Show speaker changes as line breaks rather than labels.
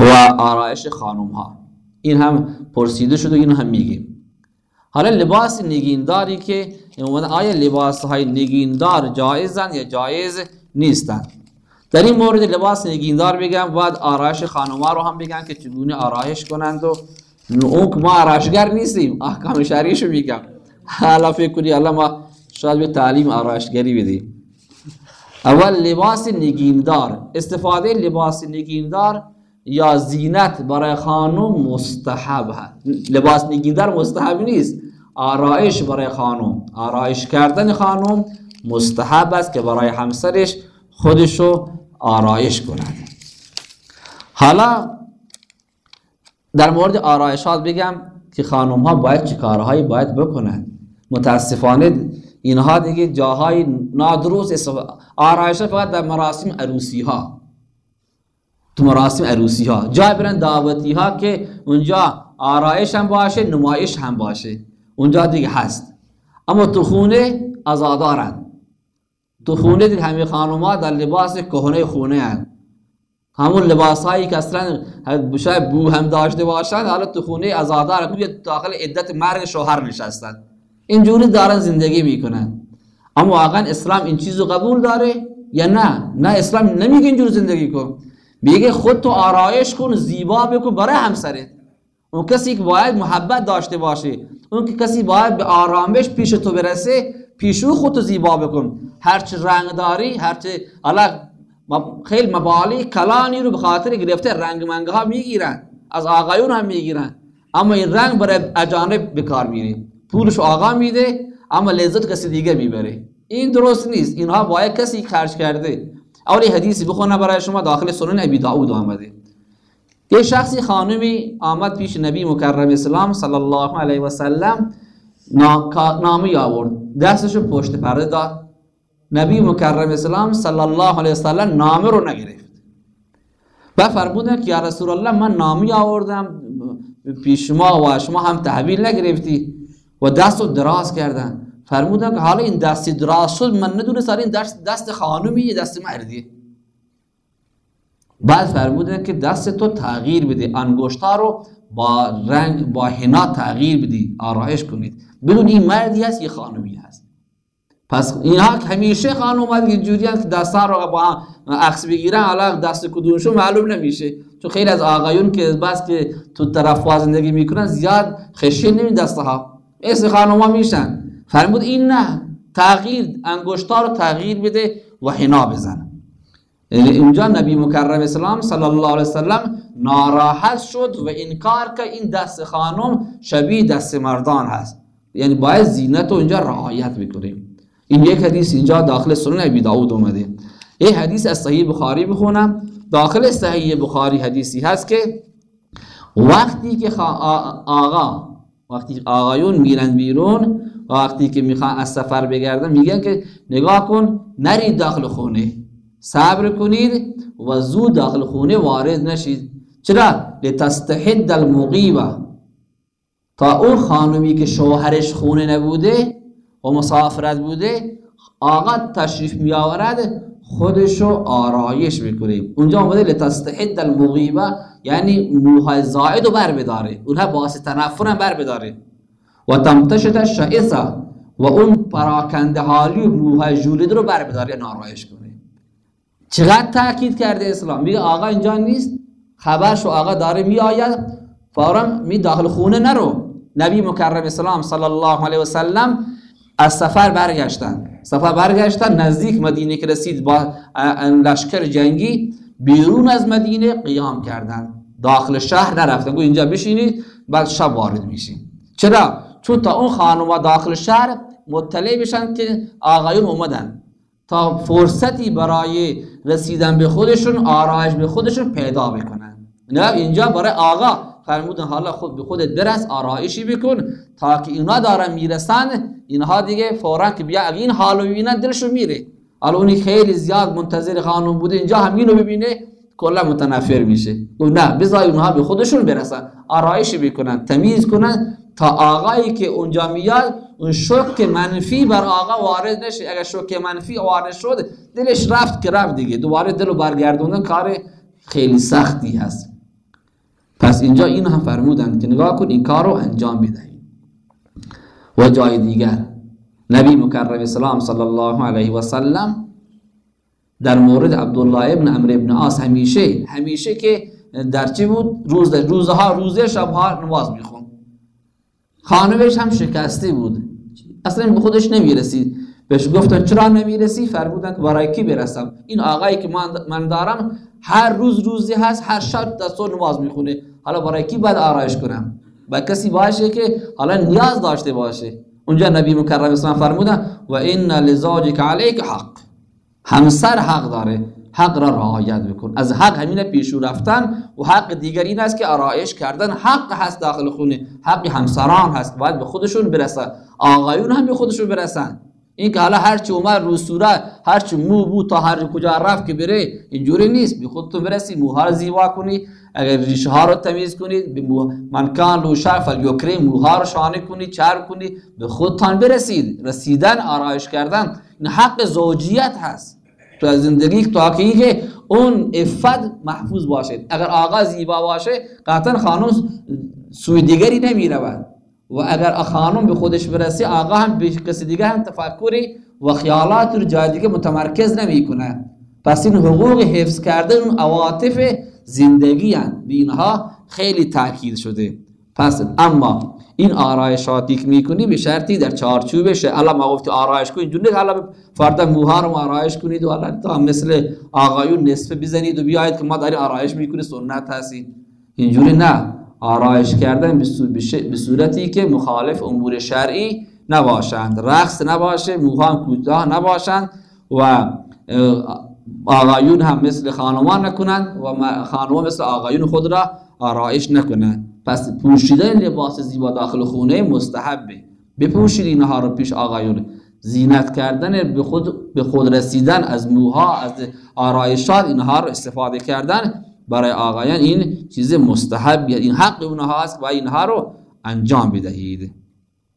و آرایش خانم ها این هم پرسیده شد و این هم میگیم. حالا لباس نگینداری که آیا لباس های نگیندار جایزن یا جایز نیستن. در این مورد لباس نگیندار بگم باید آرایش خانم ها رو هم بگم که چگونه آرایش کنند و اون ما آرایشگر نیستیم. احکام شریعشو میگم. حالا فکر کنی الله ما شاید به تعلیم آرایشگری بدیم. اول لباس نگیندار. استفاده لباس نگیندار یا زینت برای خانم مستحب هست. لباس نگیندار مستحب نیست. آرایش برای خانم. آرایش کردن خانم مستحب است که برای همسرش خودشو آرایش کند. حالا در مورد آرایشات بگم که خانم ها باید چه کارهایی باید بکنند. متاسفانه اینها دیگه جاهای نادروس آرایش فقط در مراسم عروسی ها تو مراسم عروسی ها جای برن دعوتی ها که اونجا آرایش هم باشه نمایش هم باشه. اونجا دیگه هست. اما تو خونه ازادارن تو خونه دیگه همه خانوما در لباس کهنه خونه هن. همون لباس هایی که اصلا شاید بو هم داشته باشن حالا تو خونه ازادارن داخل عدت مرگ شوهر نشستن. اینجوری دارن زندگی می‌کنن. اما واقعا اسلام این چیزو قبول داره یا نه؟ نه اسلام نمیگه اینجور زندگی کن. میگه خود تو آرایش کن زیبا بکن برای همسرت. اون کسی که باید محبت داشته باشه اون که کسی باید به آرامش پیش تو برسه پیشو خودتو زیبا بکن. هرچه رنگ داری هرچه حالا خیلی مبالی کلانی رو به خاطر گرفته رنگ منگه ها می‌گیرن از آقایون هم می‌گیرن. اما این رنگ برای اجانب بکار میره. پولش آقا میده اما لذت کسی دیگه می‌بره. این درست نیست. اینها باید کسی خرج کرده. اولی حدیثی بخونه برای شما داخل سنن ابی داود آمده. یه شخصی خانمی آمد پیش نبی مکرم اسلام صلی الله علیه و سلم نامی آورد. دستشو پشت پرده داد. نبی مکرم اسلام صلی الله علیه و سلم نامه رو نگرفت. و فرمودن که یا رسول الله من نامی آوردم. پیش شما و شما هم تحویل نگرفتی. و دست رو دراز کردن. فرمودن که حالا این دستی دراز شد من ندونست این دست, دست خانمی یه دست مردی. بعد فرمودن که دست تو تغییر بده انگشتا رو با رنگ با حنا تغییر بدی. آرایش کنید. بدون این مردی هست یه خانمی هست. پس اینها همیشه خانم ها اینجوری که دستا رو با عکس بگیرن حالا دست کدومشون معلوم نمیشه. چون خیلی از آقایون که بس که تو طرف زندگی می‌کنن زیاد خشن نمی دستها. اسم خانوما میشن. فرمود این نه تغییر انگشتا رو تغییر بده و حنا بزن. یعنی اینجا نبی مکرم اسلام صلی الله علیه وسلم ناراحت شد و انکار که این دست خانم شبیه دست مردان هست. یعنی باید زینت رو اینجا رعایت بکنیم. این یک حدیث اینجا داخل سنن ابی داود اومده. یه حدیث از صحیح بخاری بخونم داخل صحیح بخاری حدیثی هست که وقتی که آقا وقتی آقایون میرن بیرون وقتی که می‌خوان از سفر بگردن میگن که نگاه کن نرید داخل خونه. صبر کنید و زود داخل خونه وارد نشید. چرا؟ لتستحد المقیبه تا اون خانمی که شوهرش خونه نبوده و مسافرت بوده آقا تشریف می آورد خودشو آرایش می‌کنه. اونجا اومده لتستحد المغیبه یعنی موهای زائد رو بر بداره. اونها باعث تنفر هم بر بداره. و تمتشت شعیسه و اون پراکنده حالی موهای جولید رو بر بداره یعنی آرایش کنه. چقدر تاکید کرده اسلام؟ میگه آقا اینجا نیست. خبرشو آقا داره می آید فورا می داخل خونه نرو. نبی مکرم اسلام صلی الله علیه و سلم از سفر برگشتن. سفر برگشتن نزدیک مدینه که رسید با لشکر جنگی بیرون از مدینه قیام کردن. داخل شهر نرفتن. گو اینجا بشینید بعد شب وارد میشین. چرا؟ چون تا اون خانوما داخل شهر مطلع بشن که آقایون اومدن. تا فرصتی برای رسیدن به خودشون آرایش به خودشون پیدا بکنن. نه اینجا برای آقا فرمودن حالا خود به خودت برس آرایشی بکن. تا که اینا دارن می‌رسن اینها دیگه فورا که بیا این حالو ببینن دلشون میره. حالا اونی خیلی زیاد منتظر خانم بوده اینجا همینو ببینه کلا متنفر میشه. نه بذار اونها به خودشون برسن آرایشی بکنن تمیز کنن تا آقایی که اونجا میاد اون شوک منفی بر آقا وارد نشه. اگر شوک منفی وارد شد دلش رفت که رفت دیگه. دوباره دلو برگردوندن کار خیلی سختی هست. پس اینجا این هم فرمودند که نگاه کن این کار رو انجام بدهید و جای دیگر نبی مکرم اسلام صلی الله علیه و سلم در مورد عبدالله ابن عمرو ابن عاص همیشه همیشه که در چی بود؟ روز روزها روزه شبها نماز میخون خانوش هم شکسته بود. اصلا به خودش نمی‌رسید. بهش گفتن چرا نمی‌رسی؟ فرمودن برای کی برسم؟ این آقایی که من دارم هر روز روزی هست هر شب دستور نماز می‌خونه. حالا برای کی باید آرایش کنم؟ با کسی باشه که حالا نیاز داشته باشه. اونجا نبی مکرم اسلام فرمودن و این لزاجک علیک حق. همسر حق داره حق را رعایت بکن. از حق همین پیشو رفتن و حق دیگر این است که آرایش کردن. حق هست داخل خونه حق همسران هست باید به خودشون برسن. آقایون هم به خودشون برسن. این که حالا هرچی اومد رو صورت هرچی مو بود تا هر کجا رفت که بره اینجوری نیست. به خودتون برسی موها رو زیبا کنی. اگر ریشه ها رو تمیز کنید به من کان لو شرف الیکریم موها رو شانه کنید چرب کنید به خودتان برسید. رسیدن آرایش کردن این حق زوجیت هست. تو زندگی تا که اون افت محفوظ باشد اگر آقا زیبا باشه قطعا خانم سوی دیگری نمی رود و اگر خانم به خودش برسه آقا هم به کسی دیگه هم تفکری و خیالات رو جای دیگه متمرکز نمی‌کنه. پس این حقوق حفظ کردن اون عواطف زندگی. به اینها خیلی تاکید شده. پس اما این آرایشاتی که می‌کنی به شرطی در چارچوبش الان ما گفتی آرایش کنید. اینجوری حالا فردا موها رو آرایش کنید و حالا تا مثل آقایون نصف بزنید و بیاید که ما داری آرایش می‌کنی سنت هستید اینجوری نه. آرایش کردن به صورتی که مخالف امور شرعی نباشند. رقص نباشه موها کوتاه نباشند و آقایون هم مثل خانمان نکنند و خانمان مثل آقایون خود را آرایش نکنند. پس پوشیدن لباس زیبا داخل خونه مستحبه. بپوشید اینها رو پیش آقایون. زینت کردن به خود, به خود رسیدن از موها از آرایشات اینها رو استفاده کردن. برای آقایان این چیز مستحب این حق اونها هست و اینها رو انجام بدهید.